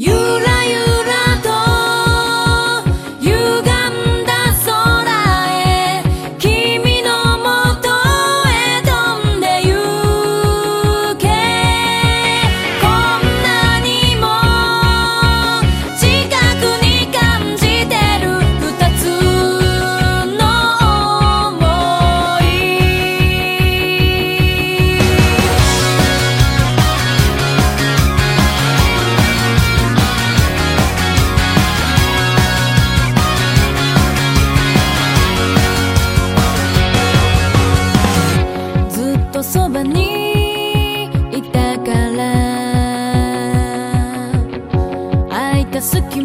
You. rezeki